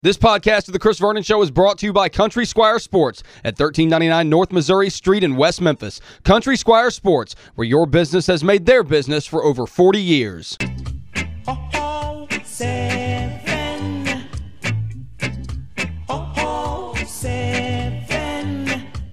This podcast of The Chris Vernon Show is brought to you by Country Squire Sports at 1399 North Missouri Street in West Memphis. Country Squire Sports, where your business has made their business for over 40 years. Oh, seven. Oh, seven.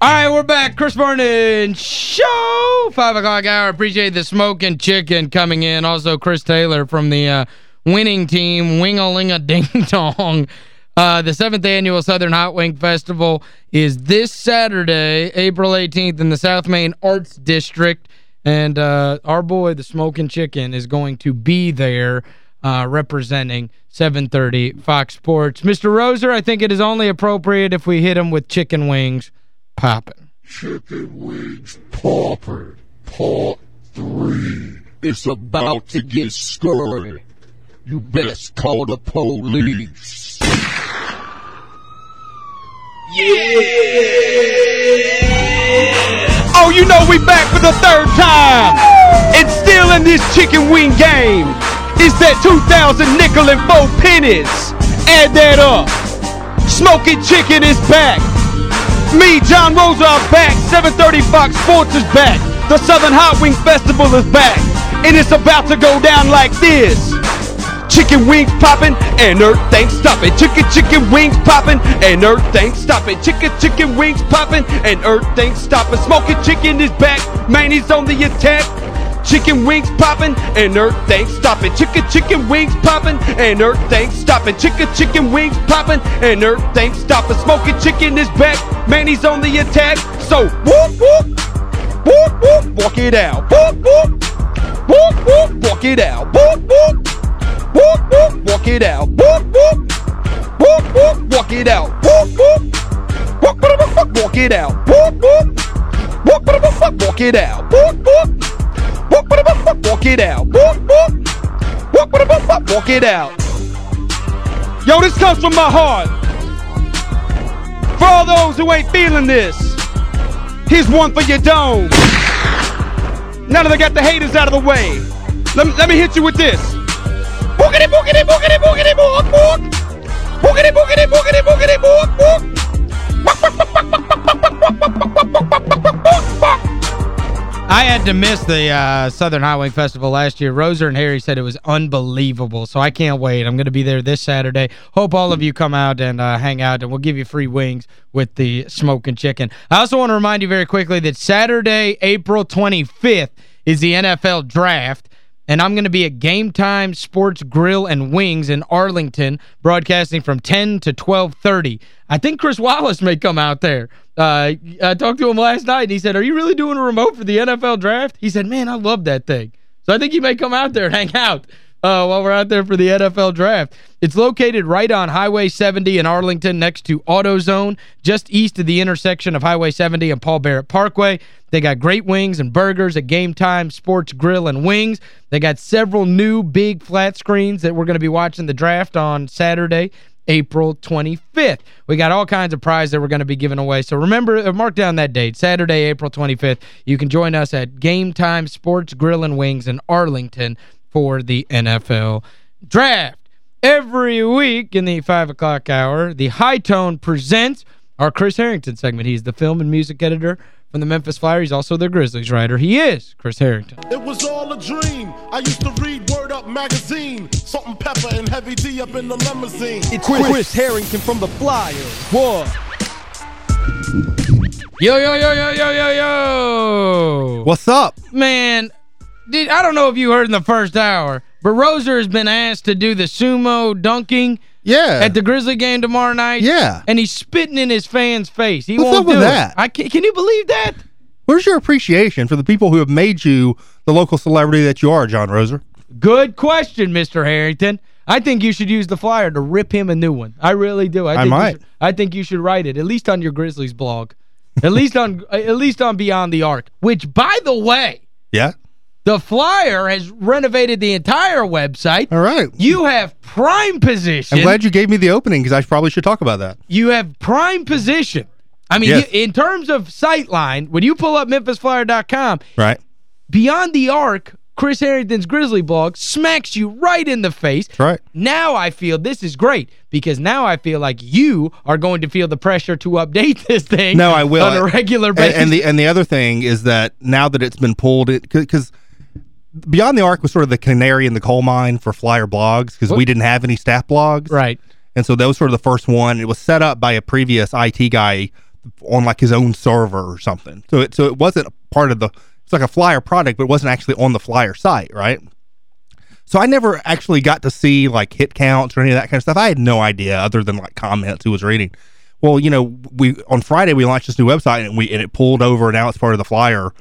All right, we're back. Chris Vernon Show, 5 o'clock hour. Appreciate the smoking chicken coming in. Also, Chris Taylor from the uh, winning team, Wing-a-ling-a-ding-dong. Uh, the 7th Annual Southern Hot Wing Festival is this Saturday, April 18th, in the South Main Arts District. And uh, our boy, the Smoking Chicken, is going to be there uh, representing 730 Fox Sports. Mr. Roser, I think it is only appropriate if we hit him with chicken wings popping. Chicken wings poppin', part three. It's about to get scurry. You best call the police. Oh, you know we back for the third time. And still in this chicken wing game. It's that 2000 nickel and four pennies. Add that up. Smoking Chicken is back. Me, John Roser, are back. 730 Fox Sports is back. The Southern Hot Wing Festival is back. And it's about to go down like this. Chicken wings poppin' and earth ain't stoppin'. Chicken chicken wings poppin' and earth ain't stoppin'. Chicken chicken wings poppin' and earth ain't stoppin'. Smoking chicken is back, man he's on the attack. Chicken wings poppin' and earth ain't stoppin'. Chicken chicken wings poppin' and earth ain't stoppin'. Chicken chicken wings poppin' and earth ain't stoppin'. Smoking chicken is back, man he's on the attack. So whoop whoop whoop whoop walk it out. Whoop whoop whoop whoop walk it out. Whoop whoop whoop whoop walk it out. Whoop whoop whoop whoop walk it out. Whoop whoop whoop whoop walk it out. Whoop whoop whoop whoop walk it out. Whoop whoop whoop whoop walk it out. Whoop whoop whoop whoop whoop walk it out. Yo, this comes from my heart. For all those who ain't feeling this, here's one for your dome. Now that I got the haters out of the way, let me, let me hit you with this. Boogity boogity boogity boogity boog boog. Boogity boogity boogity boogity boog boog. I had to miss the uh, Southern Wing Festival last year. Roser and Harry said it was unbelievable, so I can't wait. I'm going to be there this Saturday. Hope all of you come out and uh, hang out, and we'll give you free wings with the smoking chicken. I also want to remind you very quickly that Saturday, April 25th, is the NFL Draft, and I'm going to be at Game Time Sports Grill and Wings in Arlington, broadcasting from 10 to 12.30. I think Chris Wallace may come out there. Uh, I talked to him last night, and he said, are you really doing a remote for the NFL Draft? He said, man, I love that thing. So I think he may come out there and hang out uh, while we're out there for the NFL Draft. It's located right on Highway 70 in Arlington next to AutoZone, just east of the intersection of Highway 70 and Paul Barrett Parkway. They got great wings and burgers at Game Time Sports Grill and Wings. They got several new big flat screens that we're going to be watching the draft on Saturday. April 25th. We got all kinds of prizes that we're going to be giving away. So remember, uh, mark down that date, Saturday, April 25th. You can join us at Game Time Sports Grill and Wings in Arlington for the NFL Draft. Every week in the 5 o'clock hour, the Hi-Tone presents our Chris Herrington segment. He's the film and music editor from the Memphis Flyer. He's also the Grizzlies writer. He is Chris Herrington. It was all a dream. I used to read Word Up magazine. Salt and pepper and heavy D up in the limousine. It's Chris, Herrington from the Flyer. What? Yo, yo, yo, yo, yo, yo, yo. What's up? Man, dude, I don't know if you heard in the first hour, but Roser has been asked to do the sumo dunking Yeah. at the Grizzly game tomorrow night. Yeah. And he's spitting in his fans' face. He What's won't up with do it. that? I can, can you believe that? Where's your appreciation for the people who have made you the local celebrity that you are, John Roser? Good question, Mr. Herrington. I think you should use the flyer to rip him a new one. I really do. I, think you might. should- I think you should write it, at least on your Grizzlies blog. At least on at least on Beyond the Arc, which, by the way, Yeah? The flyer has renovated the entire website. All right. You have prime position. I'm glad you gave me the opening because I probably should talk about that. you have prime position. I mean, Yes. you, in terms of sightline, when you pull up MemphisFlyer.com, Right? Beyond the Arc Chris Herrington's Grizzly blog smacks you right in the face. That's right. Now I feel this is great because now I feel like you are going to feel the pressure to update this thing No, I will. on a regular And- basis. And, the and the other thing is that now that it's been pulled, because Beyond the Arc was sort of the canary in the coal mine for Flyer blogs because we didn't have any staff blogs. right. And so that was sort of the first one. It was set up by a previous IT guy on like his own server or something. So it so it wasn't part of the it's like a Flyer product, but it wasn't actually on the Flyer site, right? So I never actually got to see like hit counts or any of that kind of stuff. I had no idea other than like comments who was reading. Well, you know, we on Friday we launched this new website and we and it pulled over and now it's part of the Flyer,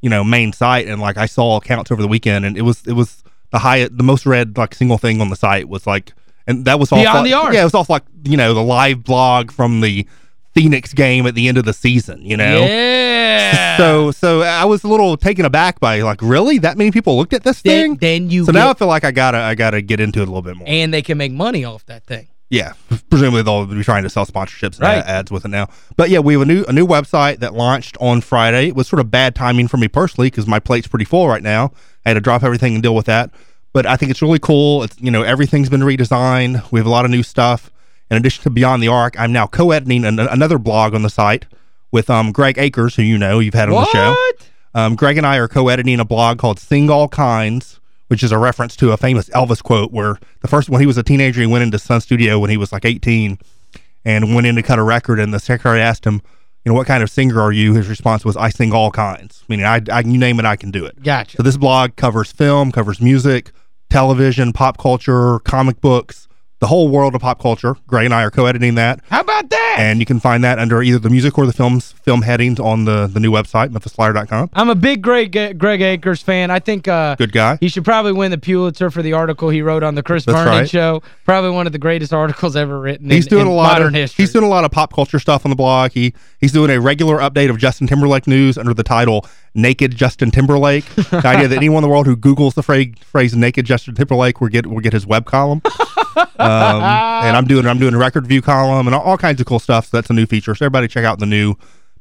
you know, main site and like I saw accounts over the weekend and it was it was the highest the most read like single thing on the site was like and that was off Beyond like, the Arc. Yeah, it was off like, you know, the live blog from the Phoenix game at the end of the season, you know. Yeah. So so I was a little taken aback by like, really? That many people looked at this then, thing? then you so now I feel like I gotta I gotta get into it a little bit more. and they can make money off that thing. Yeah, presumably they'll be trying to sell sponsorships and Right. ads with it now. But yeah, we have a new a new website that launched on Friday. It was sort of bad timing for me personally because my plate's pretty full right now. I had to drop everything and deal with that. But I think it's really cool. It's you know everything's been redesigned. We have a lot of new stuff. In addition to Beyond the Arc, I'm now co-editing an- another blog on the site with um Greg Akers, who you know you've had on the show. What? Um, Greg and I are co-editing a blog called Sing All Kinds, which is a reference to a famous Elvis quote where the first when he was a teenager, he went into Sun Studio when he was like 18 and went in to cut a record, and the secretary asked him, you know, what kind of singer are you? His response was, I sing all kinds, meaning I, I you name it, I can do it. Gotcha. So this blog covers film, covers music, television, pop culture, comic books, the whole world of pop culture. Greg and I are co-editing that. How about that? And you can find that under either the music or the films film headings on the, the new website, memphisflyer.com. I'm a big Greg Greg Akers fan. I think uh, Good guy. he should probably win the Pulitzer for the article he wrote on the Chris Vernon right. show. Probably one of the greatest articles ever written He's in, doing in a lot modern of history. he's doing a lot of pop culture stuff on the blog. He he's doing a regular update of Justin Timberlake news under the title "Naked Justin Timberlake." the idea that anyone in the world who Google's the phrase, phrase "Naked Justin Timberlake" will get will get his web column. um, and I'm doing I'm doing a record review column and all, all kinds of cool stuff. So that's a new feature. So everybody check out the new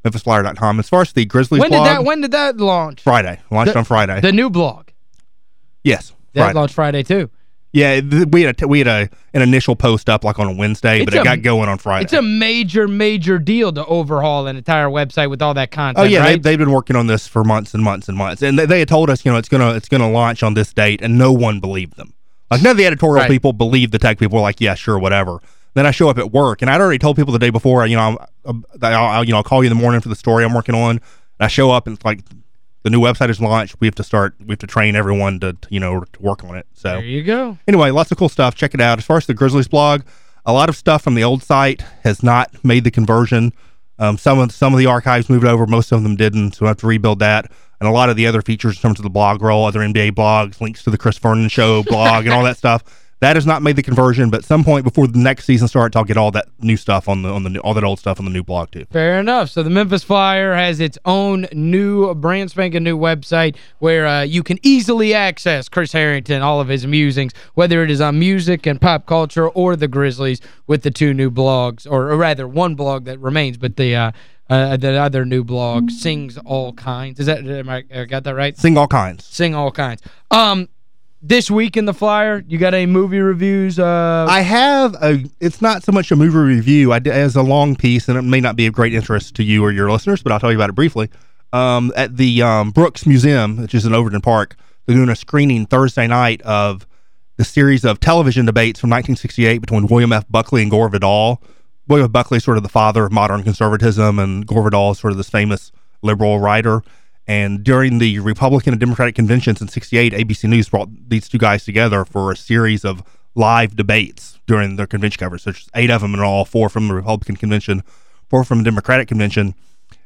MemphisFlyer.com. As far as the Grizzlies when did blog, that when did that launch? Friday launched The- on Friday. The new blog. yes, That Friday. launched Friday too. Yeah, we had a, we had a an initial post up like on a Wednesday, but it a- got going on Friday. It's a major major deal to overhaul an entire website with all that content, Oh yeah, right? they, they've been working on this for months and months and months, and they, they had told us, you know, it's gonna it's gonna launch on this date, and no one believed them. Like none of the editorial Right. people believed the tech people. Were like, yeah, sure, whatever. Then I show up at work, and I'd already told people the day before, you know, I'll, I'll you know I'll call you in the morning for the story I'm working on. And I show up, and it's like the new website is launched. We have to start. We have to train everyone to, to, you know to work on it. So there you go. anyway, lots of cool stuff. Check it out. As far as the Grizzlies blog, a lot of stuff from the old site has not made the conversion. Um, some of some of the archives moved over, most of them didn't, so I have to rebuild that. And a lot of the other features in terms of the blog roll, other NBA blogs, links to the Chris Vernon show blog, and all that stuff. That has not made the conversion, but some point before the next season starts, I'll get all that new stuff on the on the new, all that old stuff on the new blog too. Fair enough. So the Memphis Flyer has its own new brand spanking new website where uh, you can easily access Chris Herrington, all of his musings, whether it is on music and pop culture or the Grizzlies with the two new blogs, or, or rather one blog that remains, but the uh, uh, the other new blog sings all kinds. Is that am I, I got that right? Sing all kinds. Sing all kinds. Um, this week in the Flyer, you got any movie reviews? Uh, I have a. It's not so much a movie review. I as a long piece, and it may not be of great interest to you or your listeners, but I'll tell you about it briefly. Um, at the um, Brooks Museum, which is in Overton Park, they're doing a screening Thursday night of the series of television debates from 1968 between William F. Buckley and Gore Vidal. William Buckley sort of the father of modern conservatism, and Gore Vidal is sort of this famous liberal writer. And during the Republican and Democratic conventions in 68, ABC News brought these two guys together for a series of live debates during their convention coverage. So there's eight of them in all, four from the Republican convention, four from the Democratic convention.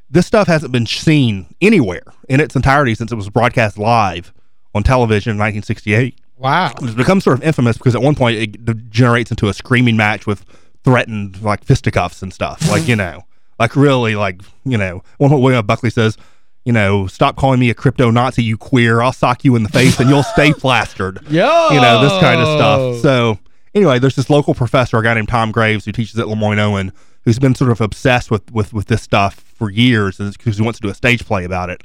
This stuff hasn't been seen anywhere in its entirety since it was broadcast live on television in 1968. wow. It's become sort of infamous because at one point it degenerates into a screaming match with threatened like fisticuffs and stuff. Like, you know, like really like, you know, one point William Buckley says, you know, stop calling me a crypto Nazi, you queer. I'll sock you in the face and you'll stay plastered. Yo! You know, this kind of stuff. So anyway, there's this local professor, a guy named Tom Graves, who teaches at Lemoyne Owen, who's been sort of obsessed with with, with this stuff for years because he wants to do a stage play about it.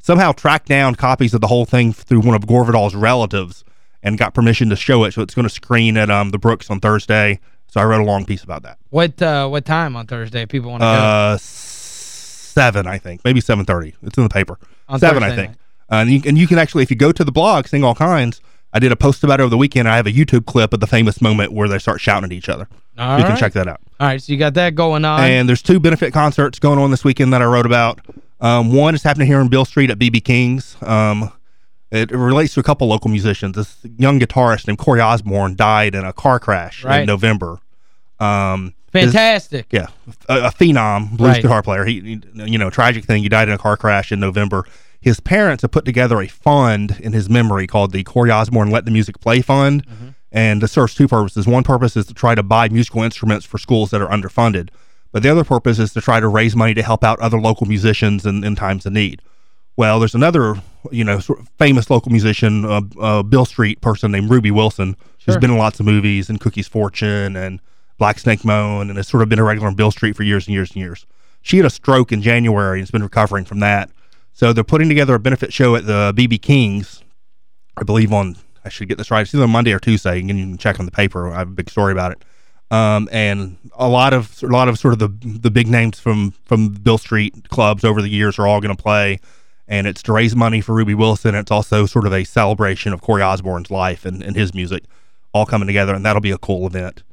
somehow tracked down copies of the whole thing through one of Gore Vidal's relatives and got permission to show it. So it's going to screen at um, the Brooks on Thursday. So I wrote a long piece about that. What uh, what time on Thursday if people want to Uh, seven, I think, maybe seven thirty. It's in the paper. On seven, I think. Uh, and you and you can actually, if you go to the blog, Sing All Kinds. I did a post about it over the weekend. I have a YouTube clip of the famous moment where they start shouting at each other. All you can check that out. All right, so you got that going on. And there's two benefit concerts going on this weekend that I wrote about. Um, one is happening here in Beale Street at BB King's. Um, it relates to a couple local musicians. This young guitarist named Corey Osborne died in a car crash Right. in November. Um, Fantastic. yeah, a, a phenom blues Right. guitar player. He, he- you know, tragic thing. He died in a car crash in November. His parents have put together a fund in his memory called the Corey Osborne Let the Music Play Fund, Mm-hmm. and this serves two purposes. One purpose is to try to buy musical instruments for schools that are underfunded, but the other purpose is to try to raise money to help out other local musicians in, in times of need. Well, there's another, you know, sort of famous local musician, uh, uh, Beale Street person named Ruby Wilson, who's Sure. been in lots of movies and Cookie's Fortune and Black Snake Moan, and has sort of been a regular on Beale Street for years and years and years. She had a stroke in January and has been recovering from that. So they're putting together a benefit show at the BB King's, I believe on, I should get this right, it's either Monday or Tuesday, and you can check on the paper. I have a big story about it. Um, and a lot of a lot of sort of the the big names from from Beale Street clubs over the years are all going to play, and it's to raise money for Ruby Wilson. It's also sort of a celebration of Corey Osborne's life and, and his music, all coming together, and that'll be a cool event.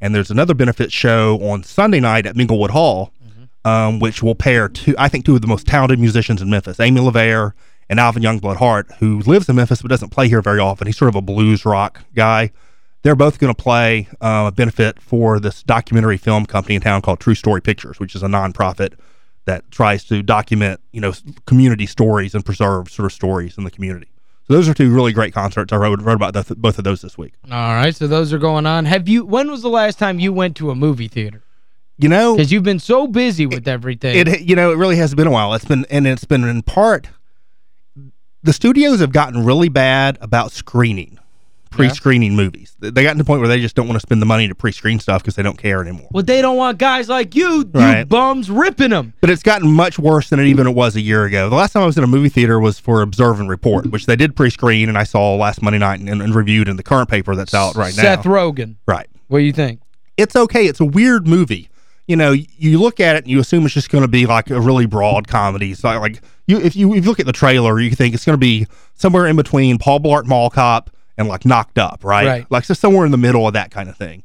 And there's another benefit show on Sunday night at Minglewood Hall, um, which will pair two, I think, two of the most talented musicians in Memphis, Amy LaVere and Alvin Youngblood Hart, who lives in Memphis but doesn't play here very often. He's sort of a blues rock guy. They're both going to play uh, a benefit for this documentary film company in town called True Story Pictures, which is a nonprofit that tries to document, you know, community stories and preserve sort of stories in the community. Those are two really great concerts. I wrote, wrote about th- both of those this week. All right, so those are going on. Have you when was the last time you went to a movie theater? You know, Cuz you've been so busy with everything. it you know it really has been a while it's been and it's been in part the studios have gotten really bad about screening pre-screening movies they got to the point where they just don't want to spend the money to pre-screen stuff because they don't care anymore well, they don't want guys like you, you bums ripping them. but it's gotten much worse than it even it was a year ago the last time i was in a movie theater was for observe and report which they did pre-screen and i saw last monday night and, and reviewed in the current paper that's out right Seth now Seth Rogen. right What do you think? it's okay. It's a weird movie. You know, you look at it and you assume it's just going to be like a really broad comedy. So like you, if you if you look at the trailer, you think it's going to be somewhere in between Paul Blart Mall Cop and like Knocked Up, right? Right. Like so somewhere in the middle of that kind of thing.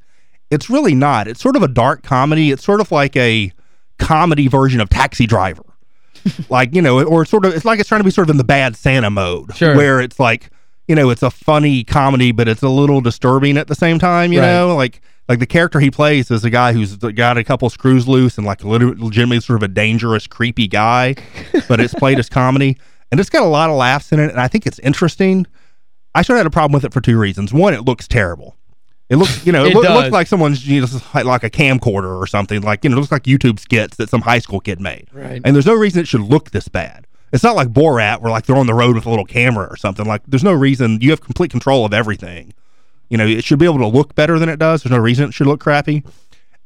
It's really not. It's sort of a dark comedy. It's sort of like a comedy version of Taxi Driver. like, you know, or sort of it's like it's trying to be sort of in the bad Santa mode Sure. where it's like, you know, it's a funny comedy but it's a little disturbing at the same time, you Right. know? Like like the character he plays is a guy who's got a couple screws loose and like legitimately sort of a dangerous, creepy guy, but it's played as comedy. And it's got a lot of laughs in it, and I think it's interesting. I sort of had a problem with it for two reasons. One, it looks terrible. It looks, you know, it, It it does. looks like someone's, you know, like, like a camcorder or something. Like, you know, it looks like YouTube skits that some high school kid made. Right. And there's no reason it should look this bad. It's not like Borat where like they're on the road with a little camera or something. Like, there's no reason. You have complete control of everything. You know, it should be able to look better than it does. There's no reason it should look crappy.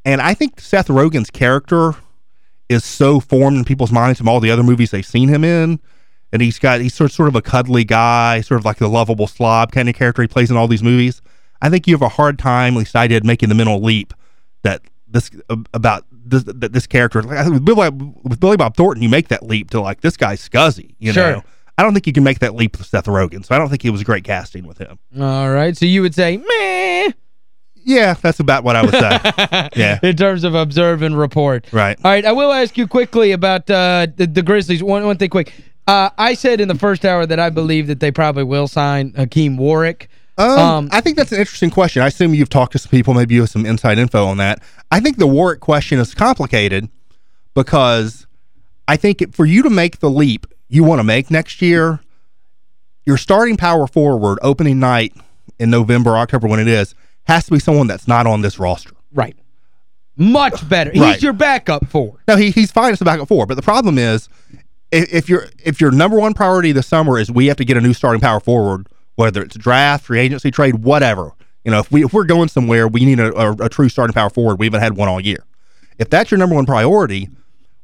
And I think Seth Rogen's character is so formed in people's minds from all the other movies they've seen him in. And he's got he's sort sort of a cuddly guy, sort of like the lovable slob kind of character he plays in all these movies. I think you have a hard time, at least I did, making the mental leap that this about this that this character like, with Billy, with Billy Bob Thornton, you make that leap to like this guy's scuzzy. You Sure. know, I don't think you can make that leap with Seth Rogen, so I don't think it was great casting with him. All right, so you would say, meh, Yeah, that's about what I would say. Yeah. in terms of observe and report. Right. All right, I will ask you quickly about uh, the, the Grizzlies. One, one thing quick. Uh, I said in the first hour that I believe that they probably will sign Hakim Warrick. Um, Um, I think that's an interesting question. I assume you've talked to some people, maybe you have some inside info on that. I think the Warrick question is complicated because I think it, for you to make the leap you want to make next year, your starting power forward opening night in November, October, when it is, has to be someone that's not on this roster. Right. Much better. He's your backup four. No, he, he's fine as a backup four, but the problem is if, if your if your number one priority this summer is we have to get a new starting power forward, whether it's draft, free agency trade, whatever. You know, if we if we're going somewhere, we need a, a, a true starting power forward. We haven't had one all year. If that's your number one priority,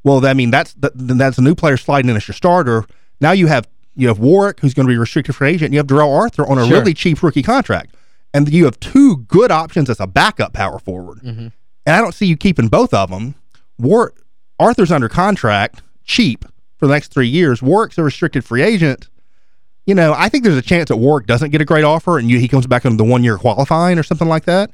well, I mean that's that, then that's a new player sliding in as your starter. Now you have you have Warrick, who's going to be restricted free agent. And you have Darrell Arthur on a Sure. really cheap rookie contract. And you have two good options as a backup power forward. Mm-hmm. And I don't see you keeping both of them. War Arthur's under contract, cheap, for the next three years. Warrick's a restricted free agent. You know, I think there's a chance that Warrick doesn't get a great offer and you, he comes back on the one-year qualifying or something like that.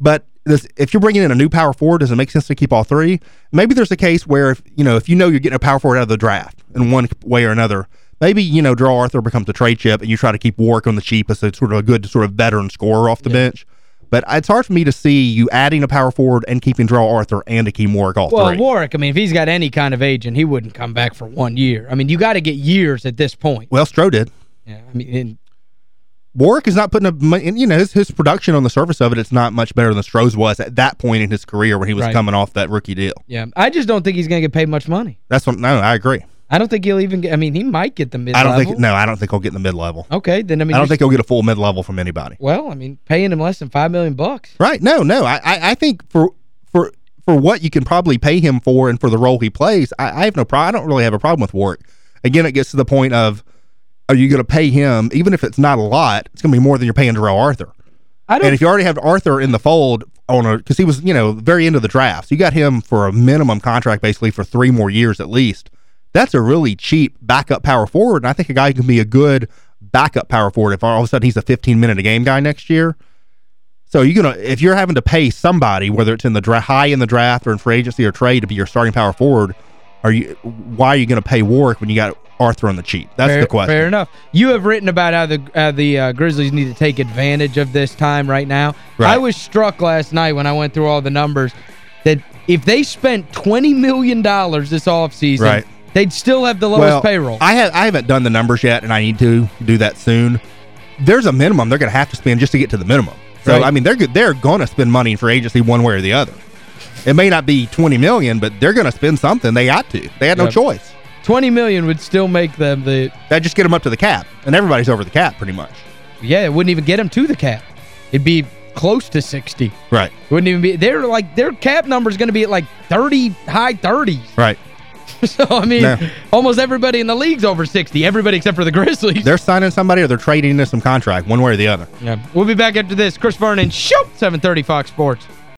But this, if you're bringing in a new power forward, does it make sense to keep all three? Maybe there's a case where, if, you know, if you know you're getting a power forward out of the draft in one way or another, maybe, you know, Draw Arthur becomes a trade chip and you try to keep Warwick on the cheap as a sort of a good sort of veteran scorer off the bench. But it's hard for me to see you adding a power forward and keeping Darrell Arthur and Akeem Warrick all Well, three. Warrick, I mean, if he's got any kind of agent, he wouldn't come back for one year. I mean, you got to get years at this point. well, Stroh did. Yeah, I mean, and Warrick is not putting and, you know, his, his production on the surface of it, it's not much better than Stroh's was at that point in his career when he was Right. coming off that rookie deal. yeah, I just don't think he's going to get paid much money. That's what, no, I agree. I don't think he'll even get, I mean, he might get the mid-level. I don't think, no, I don't think he'll get in the mid-level. Okay, then I mean, I don't think he'll get a full mid-level from anybody. well, I mean, paying him less than 5 million bucks. Right. No, no. I, I, I think for for for what you can probably pay him for and for the role he plays, I, I have no problem. I don't really have a problem with Warrick. Again, it gets to the point of are you going to pay him, even if it's not a lot, it's going to be more than you're paying Darrell Arthur. I don't And if you already have Arthur in the fold on a because he was, you know, very end of the draft. So you got him for a minimum contract basically for three more years at least. That's a really cheap backup power forward. And I think a guy who can be a good backup power forward if all of a sudden he's a 15 minute a game guy next year. So you're gonna if you're having to pay somebody, whether it's in the dra- high in the draft or in free agency or trade to be your starting power forward, are you why are you gonna pay Warwick when you got Arthur on the cheap? That's fair, the question. Fair enough. You have written about how the how the uh, Grizzlies need to take advantage of this time right now. Right. I was struck last night when I went through all the numbers that if they spent $20 million this offseason, Right. They'd still have the lowest well, payroll. I have I haven't done the numbers yet, and I need to do that soon. There's a minimum they're going to have to spend just to get to the minimum. So Right. I mean, they're. They're going to spend money for agency one way or the other. It may not be 20 million, but they're going to spend something. They got to. They had no choice. 20 million would still make them the That just get them up to the cap, and everybody's over the cap pretty much. yeah, it wouldn't even get them to the cap. It'd be close to 60. Right. It wouldn't even be they're like their cap number is going to be at like 30 high 30s. Right. so I mean, No. almost everybody in the league's over 60, everybody except for the Grizzlies. They're signing somebody or they're trading into some contract, one way or the other. Yeah. We'll be back after this. Chris Vernon, show 730 Fox Sports.